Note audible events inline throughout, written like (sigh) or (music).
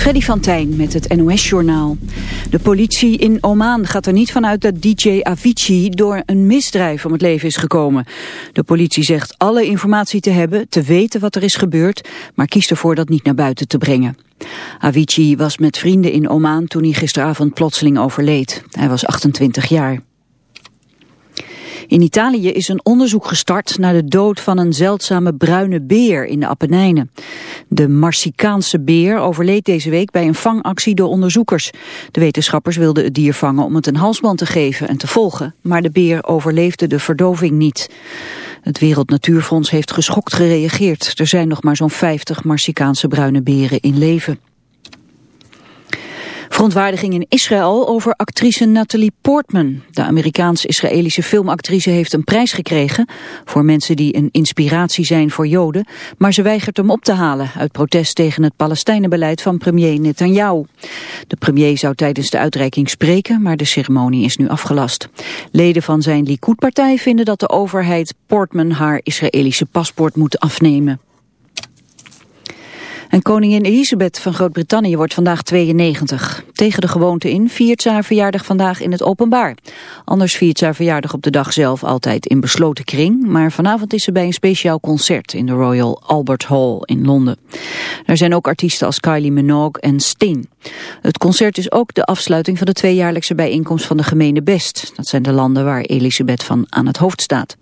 Freddy van Tijn met het NOS-journaal. De politie in Oman gaat er niet vanuit dat DJ Avicii door een misdrijf om het leven is gekomen. De politie zegt alle informatie te hebben, te weten wat er is gebeurd, maar kiest ervoor dat niet naar buiten te brengen. Avicii was met vrienden in Oman toen hij gisteravond plotseling overleed. Hij was 28 jaar. In Italië is een onderzoek gestart naar de dood van een zeldzame bruine beer in de Appenijnen. De Marsicaanse beer overleed deze week bij een vangactie door onderzoekers. De wetenschappers wilden het dier vangen om het een halsband te geven en te volgen, maar de beer overleefde de verdoving niet. Het Wereld Natuurfonds heeft geschokt gereageerd. Er zijn nog maar zo'n 50 Marsicaanse bruine beren in leven. Verontwaardiging in Israël over actrice Natalie Portman. De Amerikaans-Israëlische filmactrice heeft een prijs gekregen... voor mensen die een inspiratie zijn voor Joden... maar ze weigert hem op te halen... uit protest tegen het Palestijnenbeleid van premier Netanyahu. De premier zou tijdens de uitreiking spreken... maar de ceremonie is nu afgelast. Leden van zijn Likud-partij vinden dat de overheid Portman... haar Israëlische paspoort moet afnemen. En koningin Elisabeth van Groot-Brittannië wordt vandaag 92. Tegen de gewoonte in viert ze haar verjaardag vandaag in het openbaar. Anders viert ze haar verjaardag op de dag zelf altijd in besloten kring. Maar vanavond is ze bij een speciaal concert in de Royal Albert Hall in Londen. Er zijn ook artiesten als Kylie Minogue en Sting. Het concert is ook de afsluiting van de tweejaarlijkse bijeenkomst van de gemeene Best. Dat zijn de landen waar Elisabeth van aan het hoofd staat.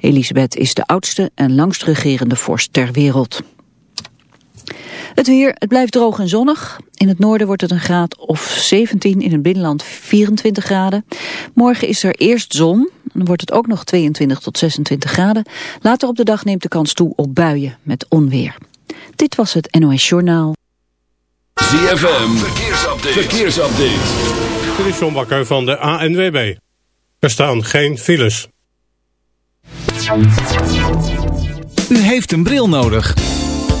Elisabeth is de oudste en langst regerende vorst ter wereld. Het weer, het blijft droog en zonnig. In het noorden wordt het een graad of 17, in het binnenland 24 graden. Morgen is er eerst zon, dan wordt het ook nog 22 tot 26 graden. Later op de dag neemt de kans toe op buien met onweer. Dit was het NOS Journaal. ZFM, verkeersupdate. verkeersupdate. Dit is John Bakker van de ANWB. Er staan geen files. U heeft een bril nodig.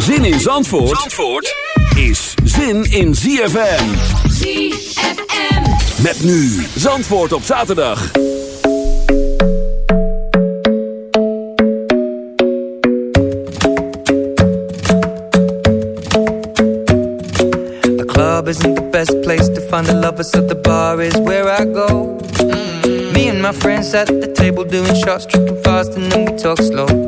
Zin in Zandvoort, Zandvoort is zin in ZFM. ZFM. Met nu Zandvoort op zaterdag. The club isn't the best place to find the lovers, so the bar is where I go. Me and my friends at the table doing shots, tripping fast, and then we talk slow.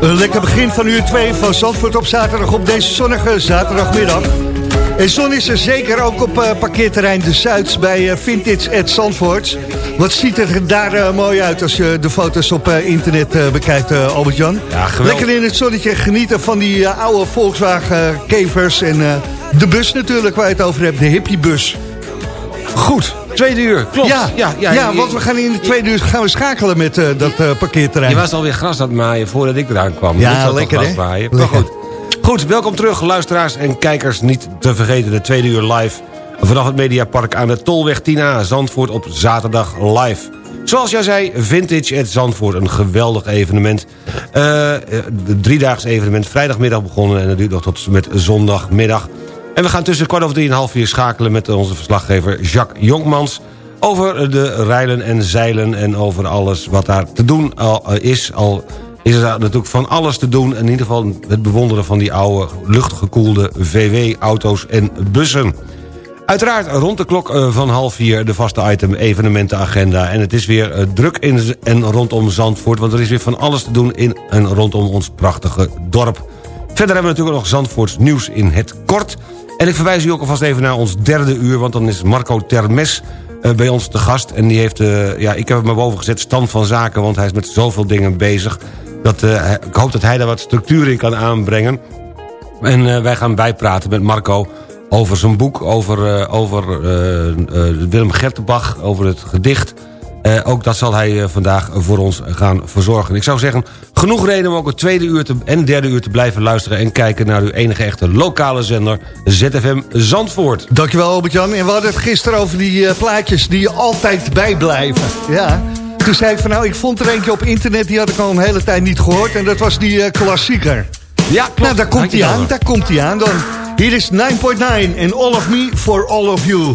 Een lekker begin van uur 2 van Zandvoort op zaterdag op deze zonnige zaterdagmiddag. En zon is er zeker ook op uh, parkeerterrein De Zuids bij uh, Vintage at Zandvoort. Wat ziet er daar uh, mooi uit als je de foto's op internet bekijkt, Albert-Jan. Ja, Lekker in het zonnetje genieten van die oude Volkswagen Kevers en de bus natuurlijk waar je het over hebt, de hippiebus. Goed, tweede uur, klopt. Ja, ja, ja, ja want we gaan in de tweede uur gaan we schakelen met dat parkeerterrein. Je was alweer gras aan het maaien voordat ik eraan kwam. Ja, lekker hè? Maaien. Maar goed. Goed, welkom terug luisteraars en kijkers. Niet te vergeten de tweede uur live vanaf het Mediapark aan de Tolweg 10A. Zandvoort op zaterdag live. Zoals jij zei, Vintage at Zandvoort. Een geweldig evenement. Uh, driedaags evenement. Vrijdagmiddag begonnen en dat duurt nog tot met zondagmiddag. En we gaan tussen kwart over drie en half vier schakelen... met onze verslaggever Jacques Jonkmans... over de rijlen en zeilen en over alles wat daar te doen is... al is er natuurlijk van alles te doen. In ieder geval het bewonderen van die oude luchtgekoelde VW-auto's en bussen. Uiteraard rond de klok eh, van half vier de vaste item evenementenagenda. En het is weer eh, druk in en rondom Zandvoort... want er is weer van alles te doen in en rondom ons prachtige dorp. Verder hebben we natuurlijk nog Zandvoorts nieuws in het kort. En ik verwijs u ook alvast even naar ons derde uur... want dan is Marco Termes uh, bij ons te gast. En die heeft, uh, ja, ik heb hem maar boven gezet, stand van zaken... want hij is met zoveel dingen bezig. Dat, uh, ik hoop dat hij daar wat structuur in kan aanbrengen. En wij gaan bijpraten met Marco over zijn boek... over, over Willem Gertenbach, over het gedicht... Uh, ook dat zal hij uh, vandaag voor ons gaan verzorgen. Ik zou zeggen, genoeg reden om ook het tweede uur te, en derde uur te blijven luisteren... en kijken naar uw enige echte lokale zender, ZFM Zandvoort. Dankjewel Albert-Jan. En we hadden het gisteren over die uh, plaatjes die je altijd bijblijven. Ja, toen zei ik van nou, ik vond er eentje op internet... die had ik al een hele tijd niet gehoord. En dat was die klassieker. Ja, klopt. Nou, daar komt hij aan, daar komt hij aan dan. Hier is 9.9 en All of Me for All of You.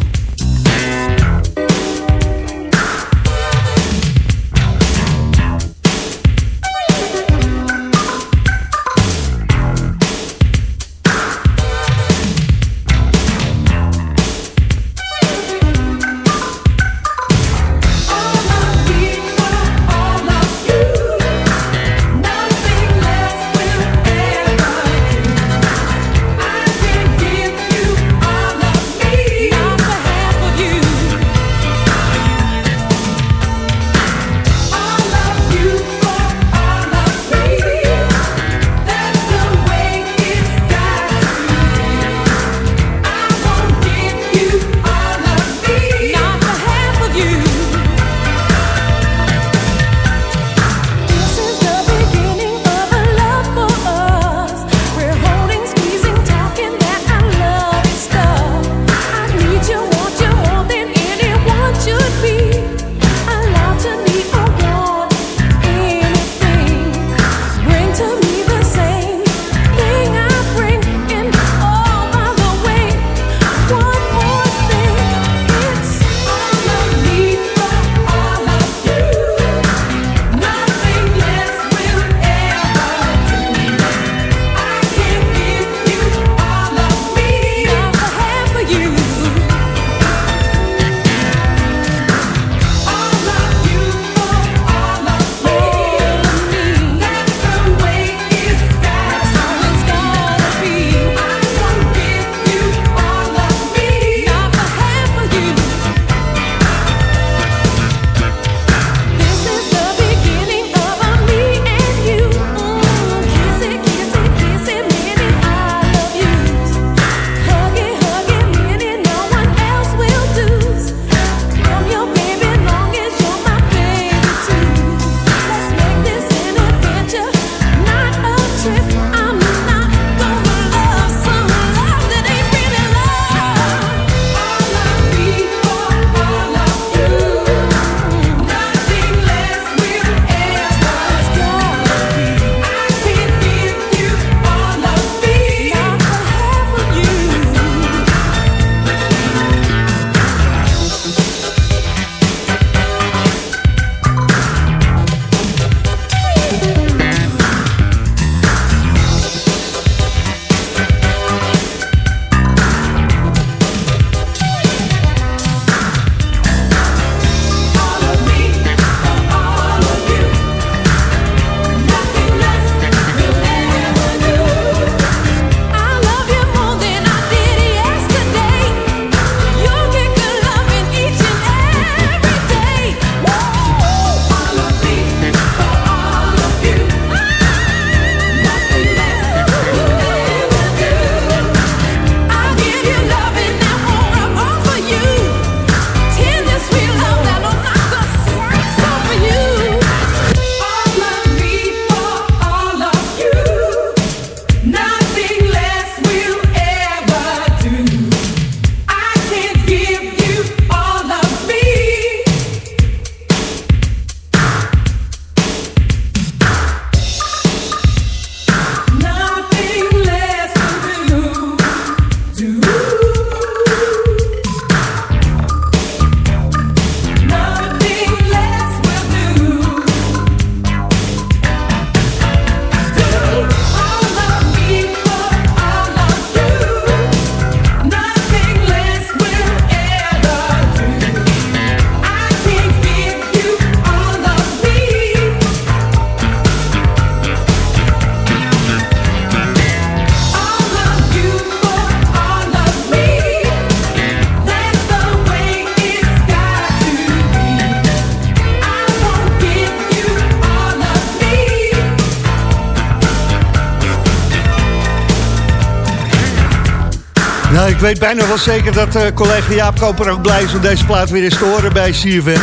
Weet bijna wel zeker dat uh, collega Jaap Koper ook blij is om deze plaat weer eens te horen bij CFM.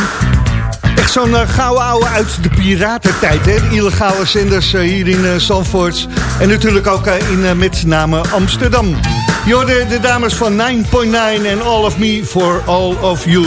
Echt zo'n uh, gouden ouwe uit de piratentijd, hè? De illegale zenders uh, hier in uh, Zandvoort. En natuurlijk ook in met name Amsterdam. Je de dames van 9.9 en All of Me for All of You.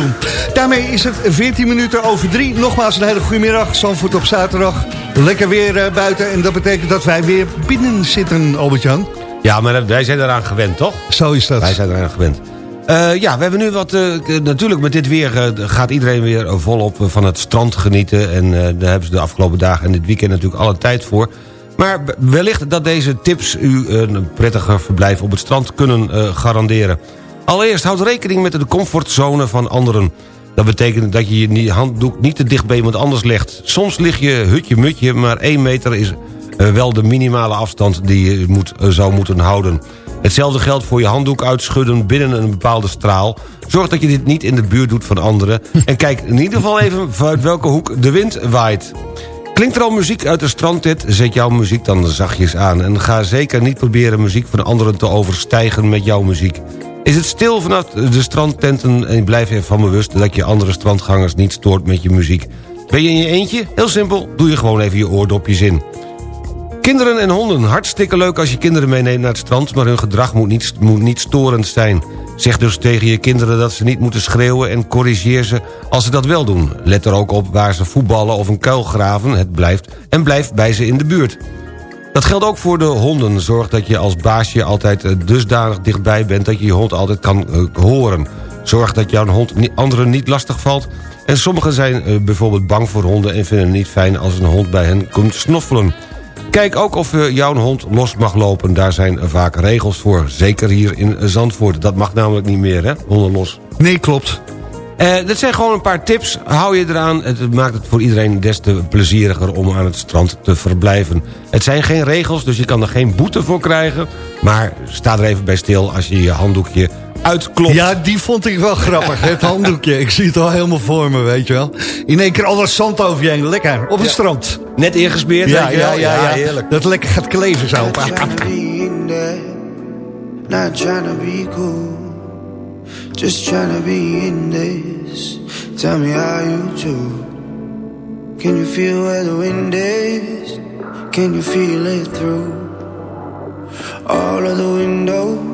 Daarmee is het 14 minuten over 3. Nogmaals een hele goede middag. Zandvoort op zaterdag. Lekker weer buiten. En dat betekent dat wij weer binnen zitten, Albert-Jan. Ja, maar wij zijn eraan gewend, toch? Zo is dat. Wij zijn eraan gewend. Uh, ja, we hebben nu wat... Uh, natuurlijk met dit weer uh, gaat iedereen weer volop van het strand genieten. En daar hebben ze de afgelopen dagen en dit weekend natuurlijk alle tijd voor. Maar wellicht dat deze tips u een prettiger verblijf op het strand kunnen garanderen. Allereerst houd rekening met de comfortzone van anderen. Dat betekent dat je je handdoek niet te dicht bij iemand anders legt. Soms lig je hutje-mutje, maar 1 meter is wel de minimale afstand die je moet, zou moeten houden. Hetzelfde geldt voor je handdoek uitschudden binnen een bepaalde straal. Zorg dat je dit niet in de buurt doet van anderen. (laughs) En kijk in ieder geval even uit welke hoek de wind waait. Klinkt er al muziek uit de strandtent, zet jouw muziek dan zachtjes aan. En ga zeker niet proberen muziek van anderen te overstijgen met jouw muziek. Is het stil vanaf de strandtenten en blijf je ervan bewust... dat je andere strandgangers niet stoort met je muziek. Ben je in je eentje? Heel simpel, doe je gewoon even je oordopjes in. Kinderen en honden. Hartstikke leuk als je kinderen meeneemt naar het strand... maar hun gedrag moet niet, moet niet storend zijn. Zeg dus tegen je kinderen dat ze niet moeten schreeuwen... en corrigeer ze als ze dat wel doen. Let er ook op waar ze voetballen of een kuil graven. Het blijft en blijf bij ze in de buurt. Dat geldt ook voor de honden. Zorg dat je als baasje altijd eh, dusdanig dichtbij bent... dat je je hond altijd kan uh, horen. Zorg dat jouw hond anderen niet lastig valt... En sommigen zijn uh, bijvoorbeeld bang voor honden... en vinden het niet fijn als een hond bij hen komt snoffelen. Kijk ook of eh, jouw hond los mag lopen. Daar zijn vaak regels voor. Zeker hier in Zandvoort. Dat mag namelijk niet meer, hè? Honden los. Nee, klopt. Uh, dit zijn gewoon een paar tips. Hou je eraan. Het maakt het voor iedereen des te plezieriger om aan het strand te verblijven. Het zijn geen regels, dus je kan er geen boete voor krijgen. Maar sta er even bij stil als je je handdoekje uitklopt. Ja, die vond ik wel grappig, het handdoekje. Ik zie het al helemaal voor me, weet je wel. In één keer al dat zand over je heen, lekker, op het strand. Net ingesmeerd, ja, ja, ja, ja, heerlijk. Dat lekker gaat kleven zo. Not trying to be cool Just trying to be in this Tell me how you do Can you feel where the wind is? Can you feel it through All of the windows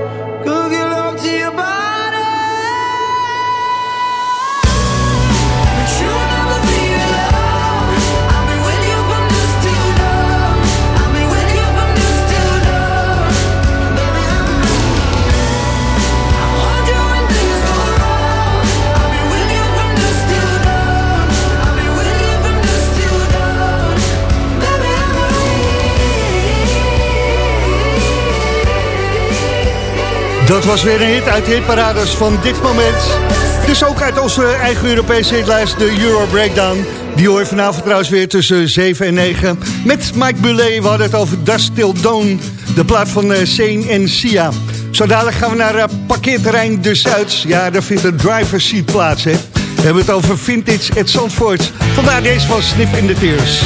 Dat was weer een hit uit de hitparades van dit moment. Dus ook uit onze eigen Europese hitlijst, de Euro Breakdown. Die hoor je vanavond trouwens weer tussen 7 en 9. Met Mike Bulet, we hadden het over Dust Till Dawn. De plaat van uh, en Sia. Zo dadelijk gaan we naar uh, parkeerterrein De Zuid. Ja, daar vindt een driver's seat plaats, hè. We hebben het over Vintage at Zandvoort. Vandaar deze van Sniff in the Tears.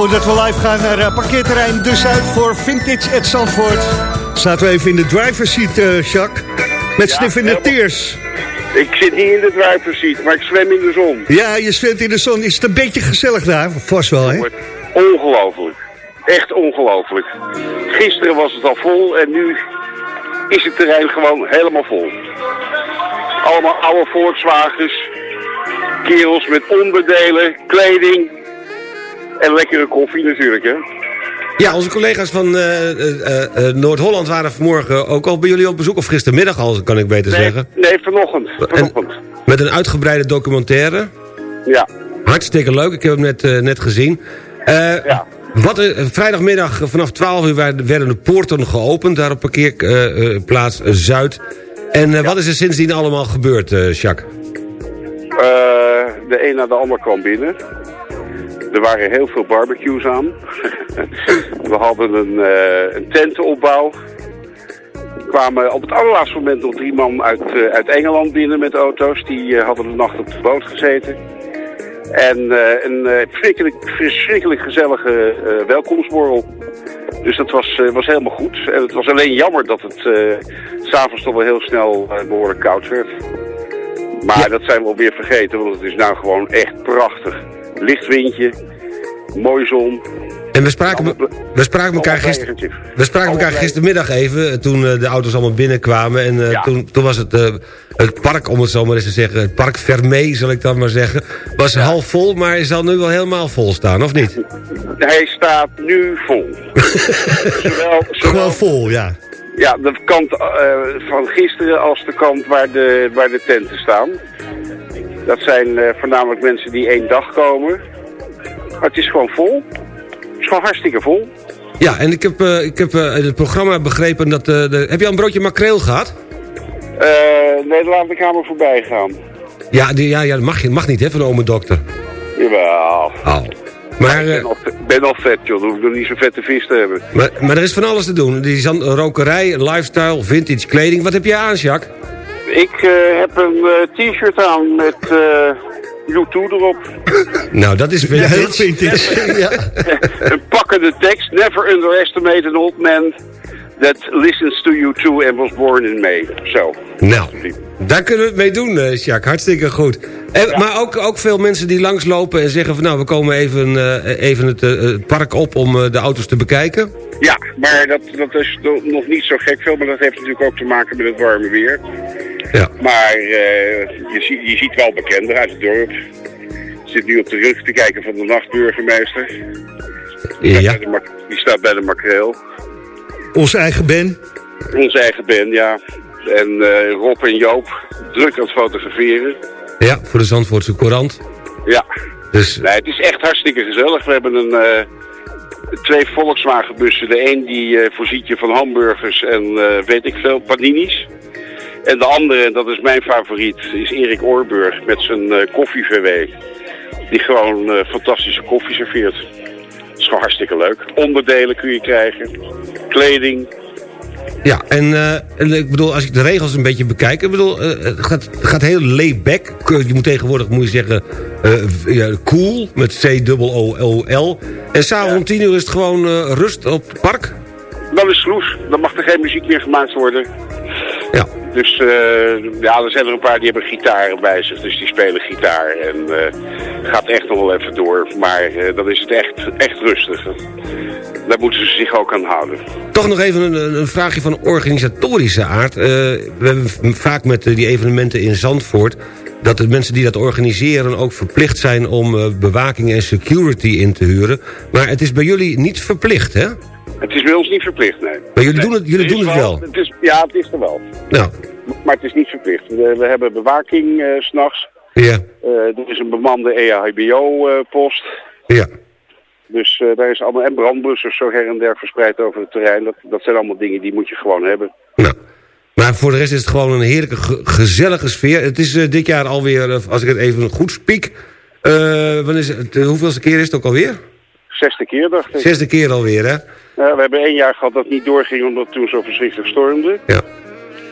Voordat we live gaan naar uh, parkeerterrein De Zuid voor Vintage at Zandvoort... zaten we even in de driver's seat, uh, Jacques. Met ja, Sniff in de tears. Ik zit niet in de driver's seat, maar ik zwem in de zon. Ja, je zwemt in de zon. Is het een beetje gezellig daar? Vast wel, hè? Ongelooflijk. Echt ongelooflijk. Gisteren was het al vol en nu is het terrein gewoon helemaal vol. Allemaal oude Volkswagens, kerels met onderdelen, kleding, En lekkere koffie natuurlijk, hè. Ja, onze collega's van eh, eh, eh, Noord-Holland waren vanmorgen ook al bij jullie op bezoek. Of gistermiddag al, kan ik beter Nee, zeggen. nee vanochtend. vanochtend. Met een uitgebreide documentaire. Ja. Hartstikke leuk, ik heb hem net, net gezien. Ja. Wat, vrijdagmiddag vanaf 12 uur werden de poorten geopend... daar op parkeerplaats Zuid. En wat is er sindsdien allemaal gebeurd, Jacques? De een na de ander kwam binnen. Er waren heel veel barbecues aan. (laughs) We hadden een, eh een tentenopbouw. Er kwamen op het allerlaatste moment nog drie man uit, eh, uit Engeland binnen met auto's. Die eh, hadden de nacht op de boot gezeten. En een verschrikkelijk, verschrikkelijk gezellige welkomstborrel. Dus dat was, was helemaal goed. En het was alleen jammer dat het s'avonds toch wel heel snel eh, behoorlijk koud werd. Maar dat zijn we alweer vergeten, want het is nou gewoon echt prachtig. Licht windje, mooi zon. En we spraken, we spraken elkaar. We spraken elkaar gistermiddag even, eh, toen eh, de auto's allemaal binnenkwamen. En eh, Ja. toen, toen was het, het park, om het zo maar eens te zeggen... het park Vermee, zal ik dan maar zeggen... was half vol, maar hij zal nu wel helemaal vol staan, of niet? Hij staat nu vol. (laughs) zowel, zowel, Gewoon vol, ja. ja, de kant van gisteren als de kant waar de, waar de tenten staan. Dat zijn eh, voornamelijk mensen die één dag komen. Maar het is gewoon vol. Het is gewoon hartstikke vol. Ja, en ik heb, eh, ik heb eh, in het programma begrepen dat... de, heb je al een broodje makreel gehad? Eh, nee, laat de kamer voorbij gaan. Ja, die, ja, ja dat mag, je- mag niet, hè, van de ome dokter. Jawel. Oh. Maar, Ik eh, ben al, ben al vet, joh. Dan hoef ik nog niet zo vette vis te hebben. maar, maar er is van alles te doen. Die rokerij, lifestyle, vintage kleding. Wat heb je aan, Jacques? Ik eh, heb een eh, t-shirt aan met eh U2 erop. Nou, dat is vintage. heel vintage. (laughs) ja. (laughs) een pakkende tekst. Never underestimate an old man that listens to U2 and was born in May. Zo. Nou, daar kunnen we het mee doen, eh, Jacques. Hartstikke goed. En, Maar ook, ook veel mensen die langslopen en zeggen van... nou, we komen even, eh, even het, park op om eh, de auto's te bekijken. Ja, maar dat, dat is no- nog niet zo gek veel. Maar dat heeft natuurlijk ook te maken met het warme weer. Ja. Maar eh, je, ziet, je ziet wel bekenden uit het dorp. Ik zit nu op de rug te kijken van de nachtburgemeester. Ja. Bij de Die staat bij de makreel. Onze eigen Ben. Onze eigen band, ja. En eh, Rob en Joop druk aan het fotograferen. Ja, voor de Zandvoortse Courant. Ja. Dus Nee, het is echt hartstikke gezellig. We hebben een, eh, twee Volkswagenbussen. De een die voorziet je van hamburgers en weet ik veel, paninis. En de andere, dat is mijn favoriet, is Erik Oorburg met zijn eh koffie-VW. Die gewoon eh, fantastische koffie serveert. Het is gewoon hartstikke leuk. Onderdelen kun je krijgen. Kleding. ja, en, en ik bedoel, als ik de regels een beetje bekijk... Ik bedoel, het gaat, gaat heel laid-back. Je moet tegenwoordig, moet je zeggen, ja, cool, met C-O-O-L. En s'avonds om tien uur is het gewoon rust op het park. Dan is het loes. Dan mag er geen muziek meer gemaakt worden. Ja. Dus eh, ja, er zijn er een paar die hebben gitaren bij zich, dus die spelen gitaar en eh, gaat echt nog wel even door. Maar eh, dan is het echt, echt rustig. Daar moeten ze zich ook aan houden. Toch nog even een, een vraagje van organisatorische aard. We hebben vaak met die evenementen in Zandvoort... dat de mensen die dat organiseren ook verplicht zijn... om bewaking en security in te huren. Maar het is bij jullie niet verplicht, hè? Het is bij ons niet verplicht, nee. Maar jullie Nee, doen het, jullie doen het wel. Het is, ja, het is er wel. Nou, Maar het is niet verplicht. We, we hebben bewaking eh, s s'nachts. ja, er is een bemande E EHBO-post. ja. dus eh, daar is allemaal en brandbussen zo her en der verspreid over het terrein. Dat, dat zijn allemaal dingen die moet je gewoon hebben. Nou. Maar voor de rest is het gewoon een heerlijke, ge- gezellige sfeer. Het is eh, dit jaar alweer, eh, als ik het even goed spiek... eh, wanneer is het, hoeveelste keer is het ook alweer? Zesde keer, dacht ik. Zesde keer alweer, hè? Ja, we hebben één jaar gehad dat niet doorging omdat het toen zo verschrikkelijk stormde. Ja.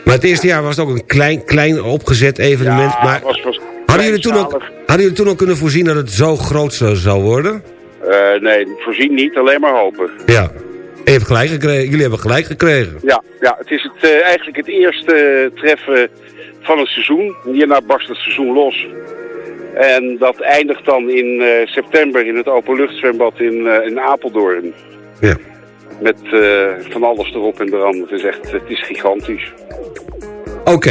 Maar het eerste jaar was het ook een klein, klein opgezet evenement. Ja, maar was, was hadden, jullie toen ook, hadden jullie toen ook kunnen voorzien dat het zo groot zou, zou worden? Eh, nee, voorzien niet, alleen maar hopen. Ja. En je hebt gelijk gekregen, jullie hebben gelijk gekregen. Ja, ja het is het, eh, eigenlijk het eerste eh, treffen van het seizoen. Hierna barst het seizoen los. En dat eindigt dan in eh, september in het openluchtzwembad in, eh, in Apeldoorn. Ja. Met eh, van alles erop en eraan. Het is echt, het is gigantisch. Oké,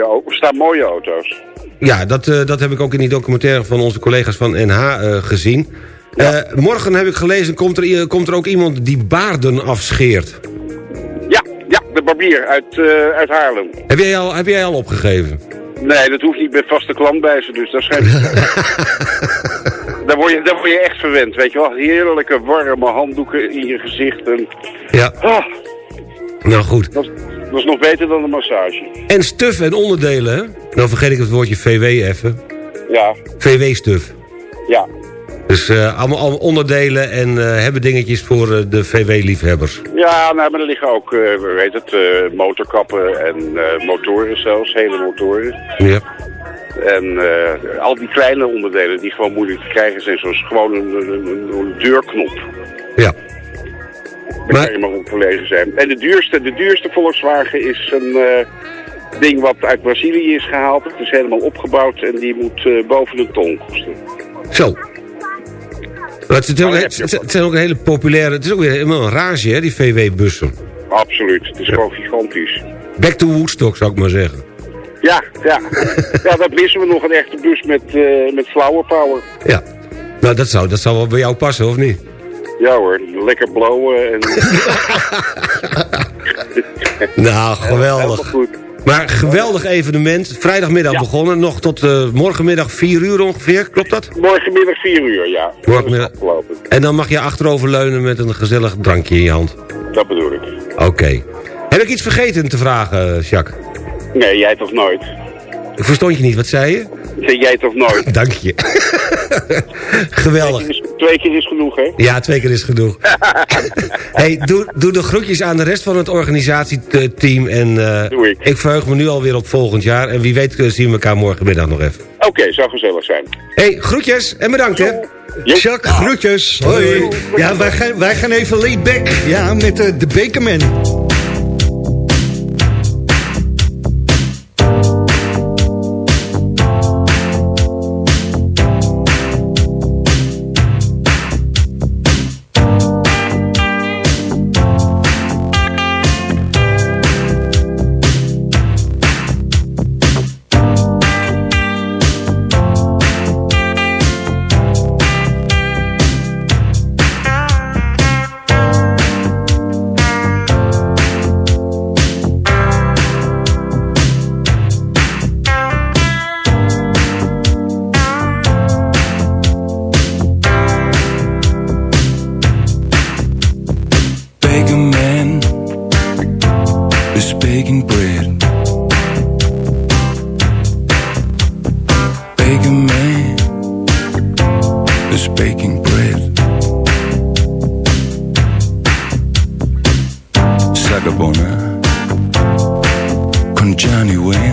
au- er staan mooie auto's. ja, dat, dat heb ik ook in die documentaire van onze collega's van NH gezien. Morgen heb ik gelezen, komt er, komt er ook iemand die baarden afscheert. Ja, ja, de barbier uit, uit Haarlem. Heb jij al, heb jij al opgegeven? Nee, dat hoeft niet met vaste klant bij ze, dus dat schijnt... (laughs) daar, word je, daar word je echt verwend, weet je wel. Heerlijke warme handdoeken in je gezicht. En... Ja. Ah, Nou goed. dat, is- dat is nog beter dan een massage. En stuf en onderdelen, hè? Nou vergeet ik het woordje VW even. Ja, VW-stuf. ja. Dus eh, allemaal, allemaal onderdelen en eh, hebben dingetjes voor eh, de VW-liefhebbers. Ja, nou, maar er liggen ook, eh weet het, motorkappen en motoren zelfs, hele motoren. Ja. En al die kleine onderdelen die gewoon moeilijk te krijgen zijn, zoals gewoon een, een, een- een deurknop. Ja. Daar Maar- kan je maar op verlegen zijn. En de duurste, de duurste Volkswagen is een ding wat uit Brazilië is gehaald. Het is helemaal opgebouwd en die moet boven een ton kosten. Zo. Maar het, is ook, Oh, ja, het, het- het zijn ook een hele populaire... Het is ook weer helemaal een rage, hè, die VW-bussen. Absoluut, het is gewoon gigantisch. Back to Woodstock, zou ik maar zeggen. Ja, ja. (laughs) ja, dat missen we nog een echte bus met, eh, met flower power. Ja. Nou, dat zou, dat zou wel bij jou passen, of niet? Ja hoor, lekker blowen en... (laughs) (laughs) Nou, geweldig. goed. Maar geweldig evenement. Vrijdagmiddag Ja. begonnen. Nog tot eh, morgenmiddag 4 uur ongeveer. Klopt dat? Morgenmiddag 4 uur, ja. Morgenmiddag. En dan mag je achterover leunen met een gezellig drankje in je hand. Dat bedoel ik. Oké. Heb ik iets vergeten te vragen, Jacques? Nee, jij toch nooit. Ik verstond je niet. Wat zei je? Zeg jij toch nooit. (laughs) Dank je. geweldig. Twee keer is- Twee keer is genoeg, hè? Ja, twee keer is genoeg. (laughs) hey, doe, doe de groetjes aan de rest van het organisatieteam. En eh, Doe ik. verheug me nu alweer op volgend jaar. En wie weet eh, zien we elkaar morgenmiddag nog even. Oké, zou gezellig zijn. hey, groetjes en bedankt hè. Jacques, groetjes. Hoi. Ja, wij gaan, wij gaan even laid back. Ja, met eh, de Bakerman. Is baking bread. Sagabona con Johnny Wayne.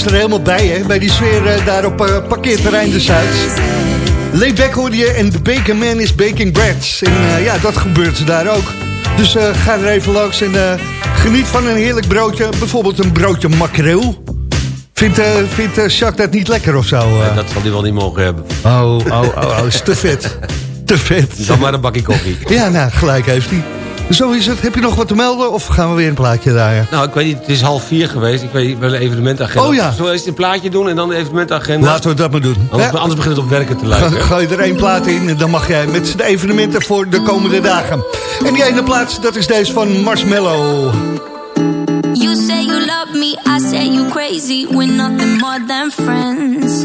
Past er helemaal bij, hè? Bij die sfeer eh, daar op eh, parkeerterrein de Zuid. Layback hoorde je en de Baker Man is baking bread. En eh, ja, dat gebeurt daar ook. Dus ga er even langs en geniet van een heerlijk broodje. Bijvoorbeeld een broodje makreel. Vindt, vindt Jacques dat niet lekker of zo? Dat zal hij wel niet mogen hebben. Oh, oh, oh, oh, is te vet. (laughs) Te vet. Dan maar een bakje koffie. Ja, nou, gelijk heeft hij. Zo is het. Heb je nog wat te melden of gaan we weer een plaatje draaien? Nou, ik weet niet, het is half vier geweest. Ik weet niet, bij de evenementagenda. Oh ja. Zullen we eerst een plaatje doen en dan de evenementagenda? Laten we dat maar doen. Anders, Ja. anders begint het op werken te Ga- lijken. Gooi er één plaat in en dan mag jij met de evenementen voor de komende dagen. En die ene plaats, dat is deze van Marshmallow. You say you love me, I say you crazy. We're nothing more than friends.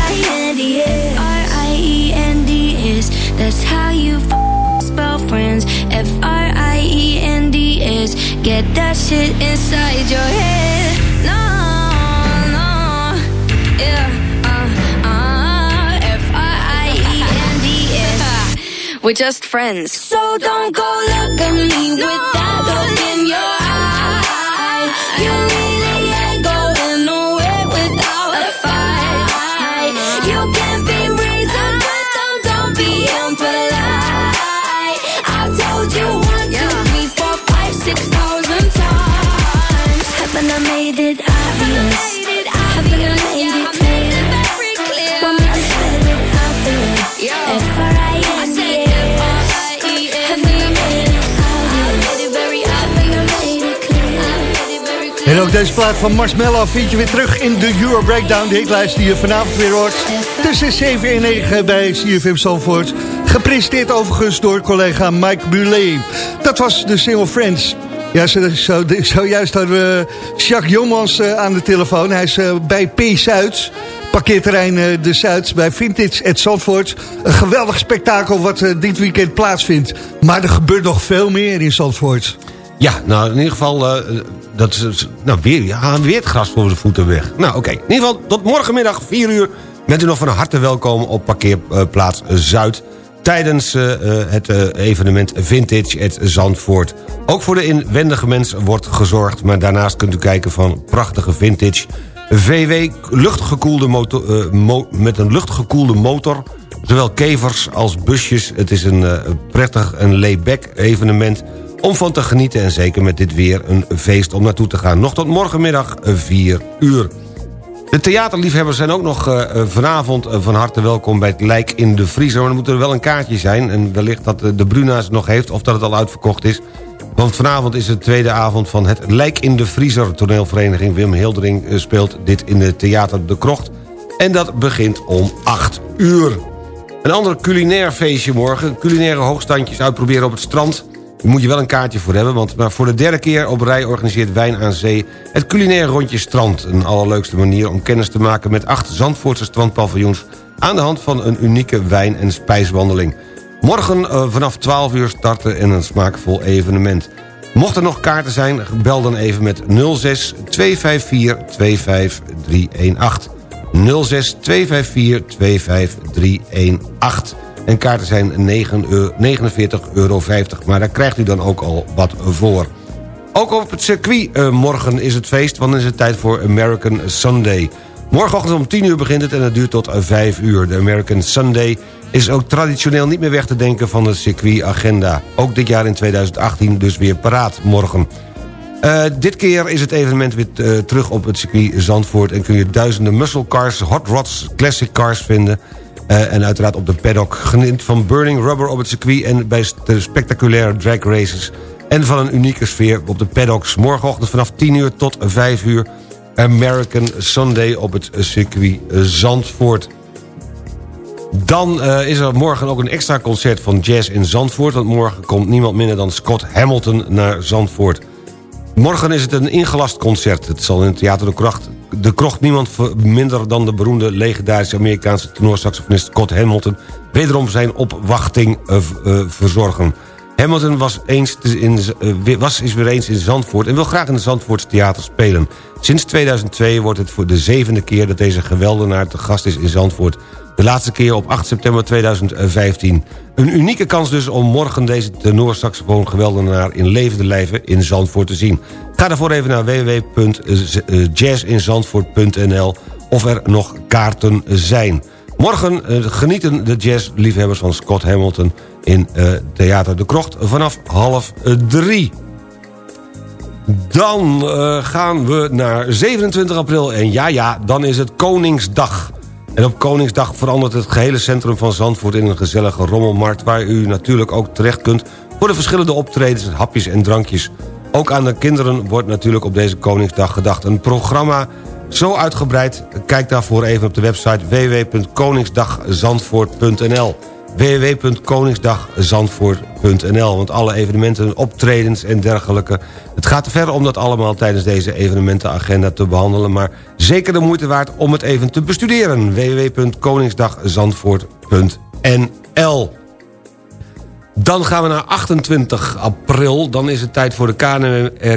F R I N D S. R I E N D S. That's how you f- spell friends. F R I E N D S. Get that shit inside your head. No, no, yeah. Uh, uh, F R I E N D S. We're just friends. So don't go look at me with that look in your eye. You En ook deze plaat van Marshmallow vind je weer terug in de Euro Breakdown. De hitlijst die je vanavond weer hoort. Tussen 7 en 9 bij CFM Zalvoort. Gepresenteerd overigens door collega Mike Bulet. Dat was de single Friends. Ja, zo, zo, zojuist hadden we Jacques Jommans eh, aan de telefoon. Hij is eh, bij P Zuid, parkeerterrein eh, De Zuid, bij Vintage at Zandvoort. Een geweldig spektakel wat eh, dit weekend plaatsvindt. Maar er gebeurt nog veel meer in Zandvoort. Ja, nou in ieder geval, eh, dat is, nou weer, ja, weer het gras voor de voeten weg. Nou oké, in ieder geval tot morgenmiddag 4 uur Bent u nog van harte welkom op parkeerplaats Zuid... tijdens het evenement Vintage at Zandvoort. Ook voor de inwendige mens wordt gezorgd... maar daarnaast kunt u kijken van prachtige vintage... VW luchtgekoelde motor, mo met een luchtgekoelde motor... zowel kevers als busjes. Het is een prettig een layback evenement om van te genieten... en zeker met dit weer een feest om naartoe te gaan. Nog tot morgenmiddag 4 uur. De theaterliefhebbers zijn ook nog uh, vanavond uh, van harte welkom... bij het Lijk in de Vriezer. Maar dan moet er wel een kaartje zijn. En wellicht dat de Bruna's nog heeft of dat het al uitverkocht is. Want vanavond is de tweede avond van het Lijk in de Vriezer. Toneelvereniging Wim Hildering uh, speelt dit in de Theater De Krocht. En dat begint om 8 uur. Een ander culinair feestje morgen. Culinaire hoogstandjes uitproberen op het strand... Daar moet je wel een kaartje voor hebben, want maar voor de derde keer op rij organiseert Wijn aan Zee het culinair rondje strand. Een allerleukste manier om kennis te maken met acht Zandvoortse strandpaviljoens aan de hand van een unieke wijn- en spijswandeling. Morgen uh, vanaf 12 uur starten in een smaakvol evenement. Mocht er nog kaarten zijn, bel dan even met 06 254 25318. 06 254 25318. En kaarten zijn 49,50 euro. Maar daar krijgt u dan ook al wat voor. Ook op het circuit uh, morgen is het feest, want dan is het tijd voor American Sunday. Morgenochtend om 10 uur begint het en het duurt tot 5 uur. De American Sunday is ook traditioneel niet meer weg te denken van de circuitagenda. Ook dit jaar in 2018 dus weer paraat morgen. Uh, dit keer is het evenement weer uh, terug op het circuit Zandvoort... en kun je duizenden muscle cars, hot rods, classic cars vinden... Uh, en uiteraard op de paddock. Geniet van burning rubber op het circuit... en bij de spectaculaire drag races... en van een unieke sfeer op de paddocks. Morgenochtend vanaf 10 uur tot 5 uur... American Sunday op het circuit Zandvoort. Dan uh, is er morgen ook een extra concert van jazz in Zandvoort... want morgen komt niemand minder dan Scott Hamilton naar Zandvoort. Morgen is het een ingelast concert. Het zal in het Theater de Krocht, de Krocht niemand minder dan de beroemde legendarische Amerikaanse tenorsaxofonist Scott Hamilton wederom zijn opwachting uh, uh, verzorgen. Hamilton was, eens in, was is weer eens in Zandvoort en wil graag in het Zandvoorts Theater spelen. Sinds 2002 wordt het voor de zevende keer dat deze geweldenaar te gast is in Zandvoort. De laatste keer op 8 september 2015. Een unieke kans dus om morgen deze tenorsaxofoon geweldenaar in levende lijven in Zandvoort te zien. Ga daarvoor even naar www.jazzinzandvoort.nl of er nog kaarten zijn. Morgen uh, genieten de jazzliefhebbers van Scott Hamilton in Theater de Krocht vanaf half drie. Dan gaan we naar 27 april en ja ja, dan is het Koningsdag. En op Koningsdag verandert het gehele centrum van Zandvoort in een gezellige rommelmarkt... waar u natuurlijk ook terecht kunt voor de verschillende optredens, hapjes en drankjes. Ook aan de kinderen wordt natuurlijk op deze Koningsdag gedacht. Een programma zo uitgebreid, kijk daarvoor even op de website www.koningsdagzandvoort.nl www.koningsdagzandvoort.nl Want alle evenementen, optredens en dergelijke... het gaat te ver om dat allemaal tijdens deze evenementenagenda te behandelen... maar zeker de moeite waard om het even te bestuderen. www.koningsdagzandvoort.nl dan gaan we naar 28 april. Dan is het tijd voor de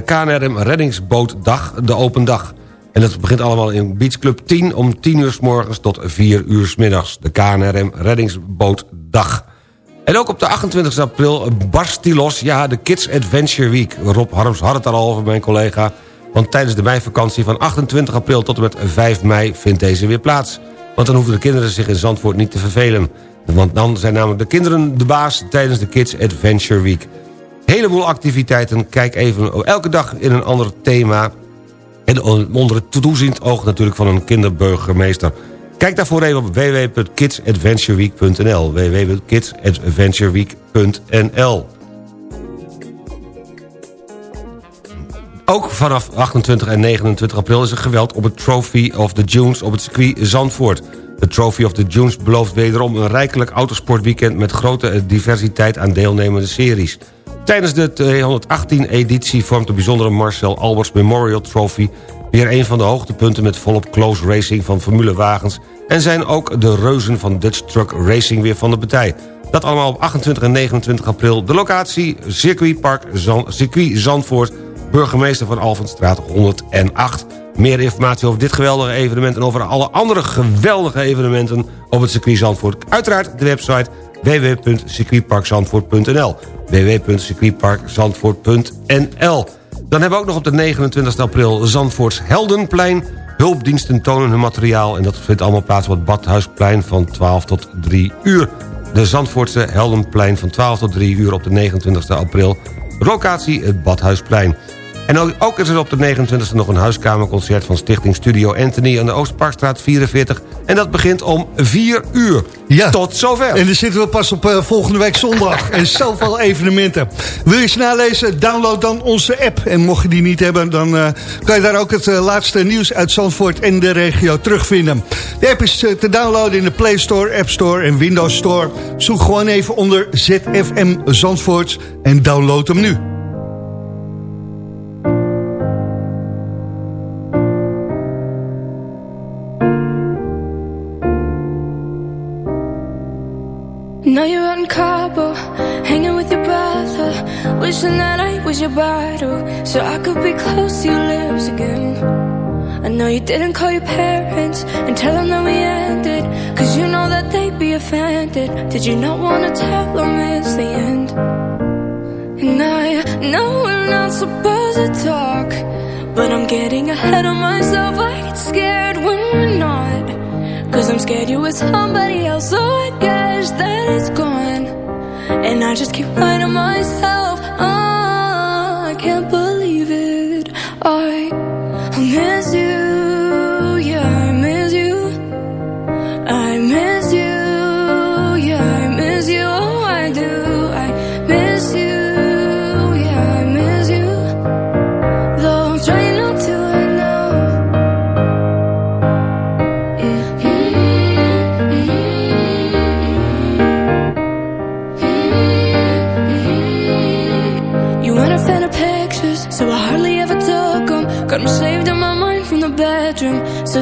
KNRM, eh, Reddingsbootdag, de open dag. En dat begint allemaal in Beach Club 10 om 10 uur s morgens tot 4 uur s middags. De KNRM Reddingsbootdag. En ook op de 28 april barst die los, ja, de Kids Adventure Week. Rob Harms had het al over, mijn collega. Want tijdens de meivakantie van 28 april tot en met 5 mei vindt deze weer plaats. Want dan hoeven de kinderen zich in Zandvoort niet te vervelen. Want dan zijn namelijk de kinderen de baas tijdens de Kids Adventure Week. Heleboel activiteiten, kijk even elke dag in een ander thema... En onder het toeziend oog natuurlijk van een kinderburgemeester. Kijk daarvoor even op www.kidsadventureweek.nl www.kidsadventureweek.nl Ook vanaf 28 en 29 april is er geweld op het Trophy of the Dunes op het circuit Zandvoort. De Trophy of the Dunes belooft wederom een rijkelijk autosportweekend... met grote diversiteit aan deelnemende series. Tijdens de 218-editie vormt de bijzondere Marcel Alberts Memorial Trophy... weer een van de hoogtepunten met volop close racing van formulewagens... en zijn ook de reuzen van Dutch Truck Racing weer van de partij. Dat allemaal op 28 en 29 april. De locatie Circuitpark Zand, Circuit Zandvoort, burgemeester van Alphenstraat 108. Meer informatie over dit geweldige evenement... en over alle andere geweldige evenementen op het circuit Zandvoort. Uiteraard de website www.circuitparkzandvoort.nl www.circuitparkzandvoort.nl Dan hebben we ook nog op de 29 april Zandvoorts Heldenplein... Hulpdiensten tonen hun materiaal en dat vindt allemaal plaats op het Badhuisplein van 12 tot 3 uur. De Zandvoortse Heldenplein van 12 tot 3 uur op de 29 april. Locatie het Badhuisplein. En ook, ook is er op de 29e nog een huiskamerconcert... van Stichting Studio Anthony aan de Oostparkstraat 44. En dat begint om 4 uur. Ja. Tot zover. En dan zitten we pas op eh, volgende week zondag. (laughs) en zoveel evenementen. Wil je eens nalezen? Download dan onze app. En mocht je die niet hebben, dan eh, kan je daar ook het eh, laatste nieuws uit Zandvoort en de regio terugvinden. De app is te downloaden in de Play Store, App Store en Windows Store. Zoek gewoon even onder ZFM Zandvoort en download hem nu. Now you're out in Cabo, hanging with your brother. Wishing that I was your bridal, so I could be close to your lips again. I know you didn't call your parents and tell them that we ended, cause you know that they'd be offended. Did you not wanna tell them it's the end? And I know we're not supposed to talk, but I'm getting ahead of myself. I get scared when we're not. Cause I'm scared you with somebody else, so I guess that it's gone. And I just keep lying to myself. Oh, I can't believe it. I, I miss you,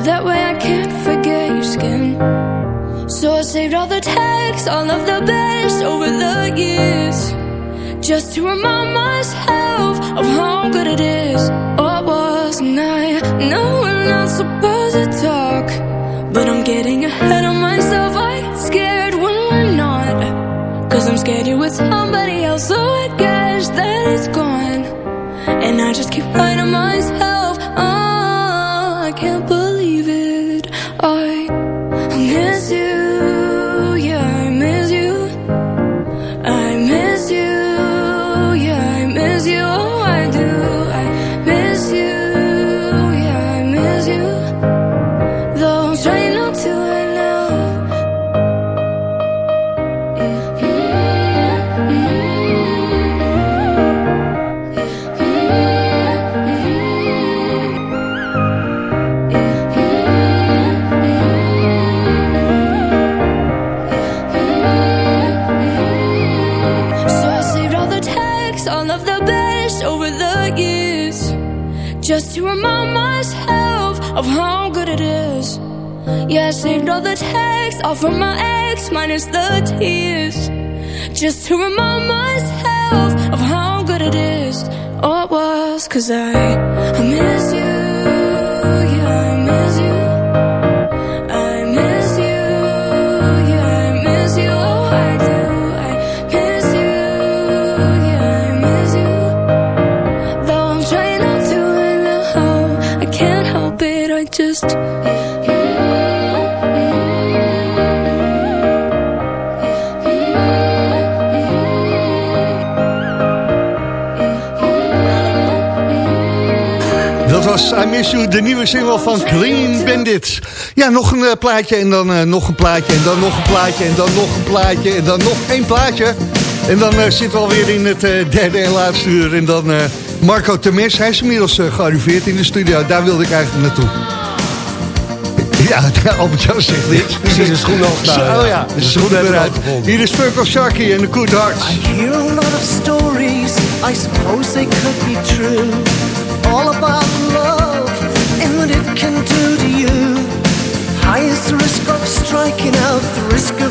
that way I can't forget your skin. So I saved all the texts, all of the best over the years, just to remind myself of how good it is. Or was and I know we're not supposed to talk, but I'm getting ahead of myself. I get scared when we're not. Cause I'm scared you're with somebody else, so I guess that it's gone. And I just keep to myself. All from my ex, minus the tears, just to remind myself of how good it is. Or it was, cause I, I miss you, was I Miss You, de nieuwe single van Clean Bandit. Ja, nog een eh, plaatje en dan eh, nog een plaatje en dan nog een plaatje en dan nog een plaatje en dan nog één plaatje. En dan eh, zitten we alweer in het derde en laatste uur. En dan Marco Temes, hij is inmiddels gearriveerd in de studio. Daar wilde ik eigenlijk naartoe. Ja, (laughs) Albert Jan zegt niks. Precies, een schoen (laughs) al gedaan. Oh ja, de schoen eruit. Hier is Funko Sharky en de Good Hearts. hear a lot of stories, I suppose they could be true. All about love can do to you. Highest risk of striking out, the risk of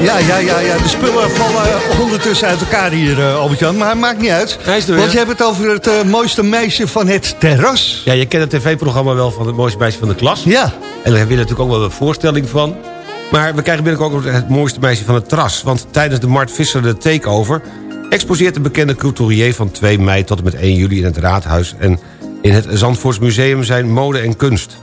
Ja, ja, ja, ja. De spullen vallen ondertussen uit elkaar hier, uh, Albert-Jan. Maar het maakt niet uit. Hij is want je hebt het over het uh, mooiste meisje van het terras. Ja, je kent het tv-programma wel van het mooiste meisje van de klas. Ja. En daar heb je natuurlijk ook wel een voorstelling van. Maar we krijgen binnenkort ook het mooiste meisje van het terras. Want tijdens de Mart Visser de Takeover... exposeert de bekende couturier van 2 mei tot en met 1 juli in het Raadhuis... en in het Zandvoorts Museum zijn mode en kunst.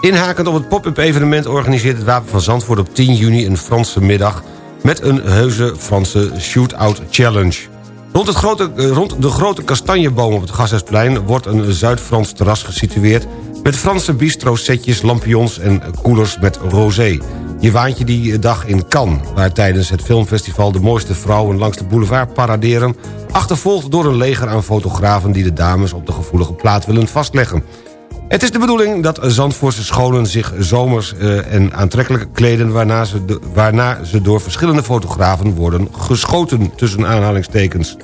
Inhakend op het pop-up evenement organiseert het Wapen van Zandvoort op 10 juni een Franse middag... met een heuse Franse shootout challenge. Rond, het grote, eh, rond de grote kastanjeboom op het Gashuisplein wordt een Zuid-Frans terras gesitueerd... met Franse bistro-setjes, lampions en koelers met rosé. Je waant je die dag in Cannes, waar tijdens het filmfestival... de mooiste vrouwen langs de boulevard paraderen... achtervolgd door een leger aan fotografen... die de dames op de gevoelige plaat willen vastleggen. Het is de bedoeling dat Zandvoortse scholen zich zomers uh, en aantrekkelijk kleden... Waarna ze, waarna ze door verschillende fotografen worden geschoten tussen aanhalingstekens.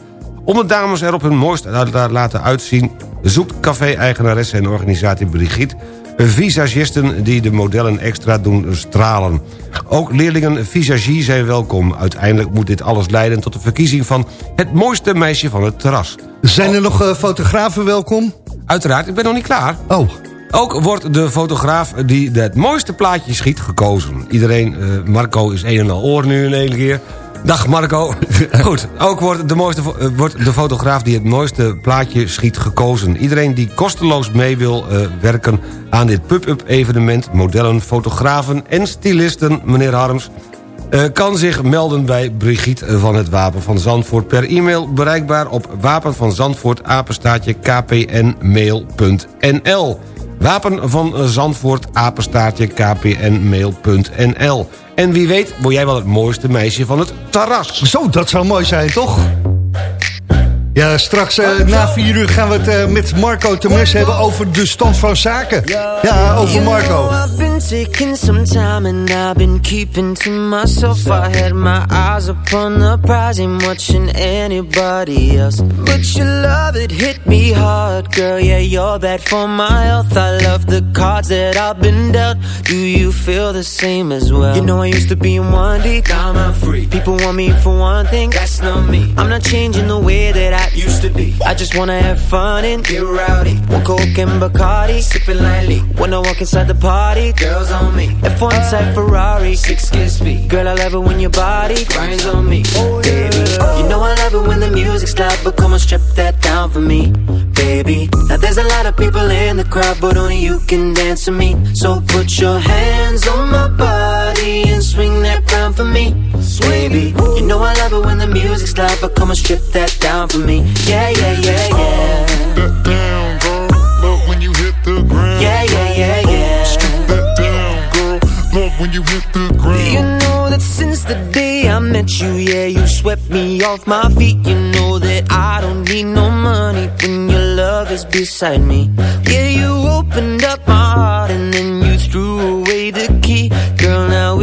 Om de dames er op hun mooist te laten uitzien... zoekt café-eigenaresse en organisatie Brigitte... visagisten die de modellen extra doen stralen. Ook leerlingen visagie zijn welkom. Uiteindelijk moet dit alles leiden tot de verkiezing van... het mooiste meisje van het terras. Zijn er nog uh, fotografen welkom? Uiteraard, ik ben nog niet klaar. Oh. Ook wordt de fotograaf die het mooiste plaatje schiet gekozen. Iedereen, uh, Marco is een en al oor nu in één keer. Dag Marco. (laughs) Goed, ook wordt de, mooiste, uh, wordt de fotograaf die het mooiste plaatje schiet gekozen. Iedereen die kosteloos mee wil uh, werken aan dit pub-up evenement... modellen, fotografen en stylisten, meneer Harms... Uh, kan zich melden bij Brigitte van het Wapen van Zandvoort... per e-mail bereikbaar op wapenvanzandvoort apenstaatje kpnmail.nl Wapen van Zandvoort apenstaartje kpnmail.nl En wie weet word jij wel het mooiste meisje van het terras. Zo, dat zou mooi zijn, toch? Ja, straks uh, na vier uur gaan we het uh, met Marco Temes hebben over de stand van zaken. Ja, over Marco. I've been taking some time and I've been keeping to myself. I had my eyes upon the prize and watching anybody else. But your love, it hit me hard, girl. Yeah, you're bad for my health. I love the cards that I've been dealt. Do you feel the same as well? You know I used to be in one deep, now I'm free. People want me for one thing, that's not me. I'm not changing the way that I used to be. I just wanna have fun and get rowdy. One coke and Bacardi, sipping lightly. When I walk inside the party, girls on me. F1 type Ferrari, six kiss speed. Girl, I love it when your body grinds on me. Baby, you know I love it when the music's loud, but come on, strip that down for me. Baby, now there's a lot of people in the crowd, but only you can dance to me. So put your hands on my body and swing that round for me. Baby, you know I love it when the music's loud, but come on, strip that down for me. Yeah, yeah, yeah, yeah. That down, girl. Love when you hit the ground. Yeah, yeah, yeah, yeah. Strip that down, girl. Love when you hit the ground. You know that since the day I met you, yeah, you swept me off my feet. You know that I don't need no money when your love is beside me. Yeah, you opened up my heart and then you threw away the key.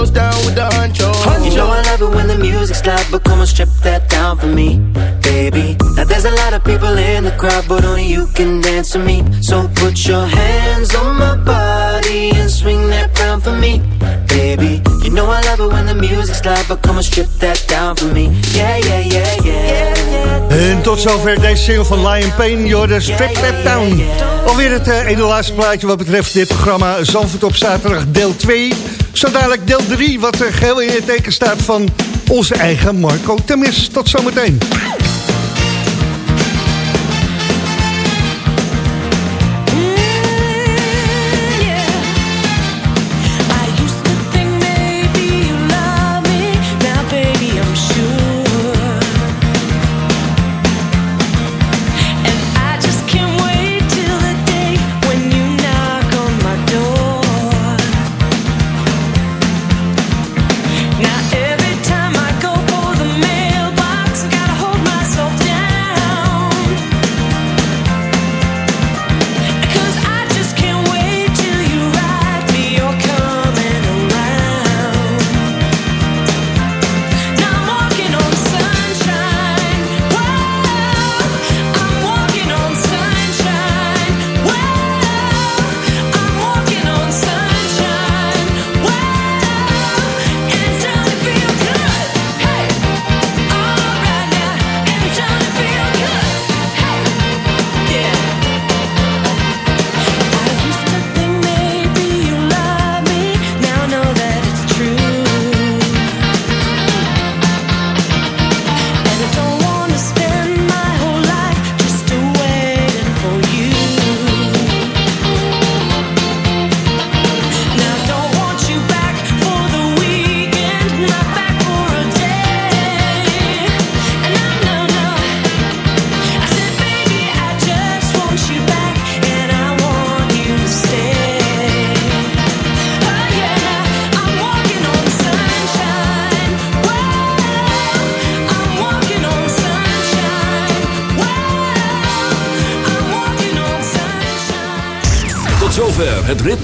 goes down with the honcho. You know I love it when the music's loud, but come on, strip that down for me, baby. Now there's a lot of people in the crowd, but only you can dance to me. So put your hands on my body and swing that round for me, baby. You know I love it when the music's loud, but come and strip that down for me. Yeah, yeah, yeah, yeah. En tot zover deze single van Lion Payne, Jordan Strip That Down. Alweer het uh, ene laatste plaatje wat betreft dit programma Zandvoort op zaterdag deel 2. Zo dadelijk deel 3, wat er geheel in het teken staat van onze eigen Marco Temis. Tot zometeen.